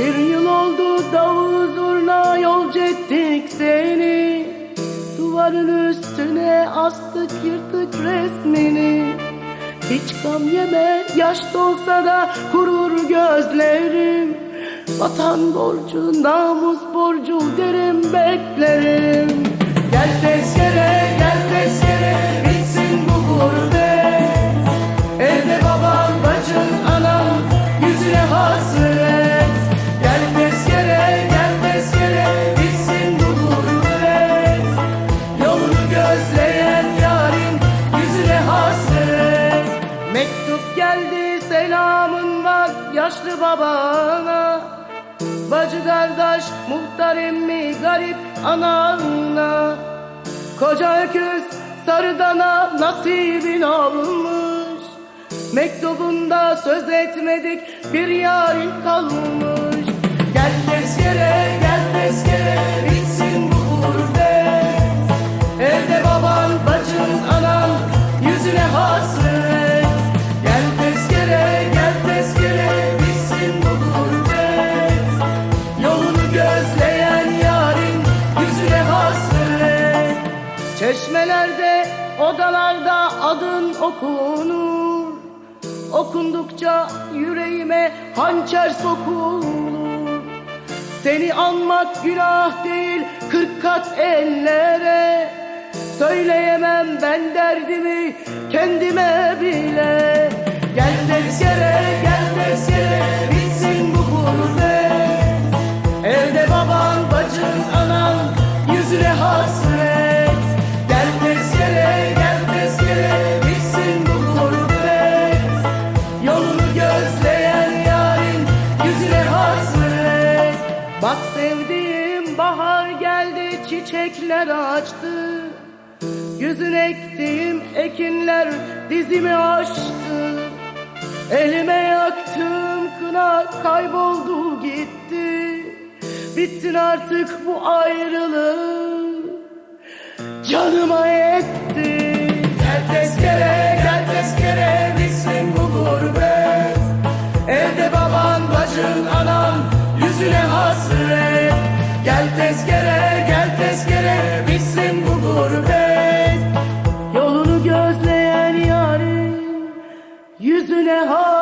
Bir yıl oldu davul zurna yolcu ettik seni. Duvarın üstüne astık yırtık resmini. Hiç gam yeme yaş dolsa da kurur gözlerim. Vatan borcu namus borcu derim beklerim. Mektup geldi selamın var yaşlı babana. Bacı kardeş muhtar emmi garip anana. Koca öküz sarıdana nasibin olmuş. Mektubunda söz etmedik bir yarın kalmış Çeşmelerde odalarda adın okunur. Okundukça yüreğime hançer sokulur. Seni anmak günah değil kırk kat ellere. Söyleyemem ben derdimi kendime çiçekler açtı Yüzün ektiğim ekinler dizimi aştı. Elime yaktığım kına kayboldu gitti. Bittin artık bu ayrılık Canıma gözleyen yarim Yüzüne hayır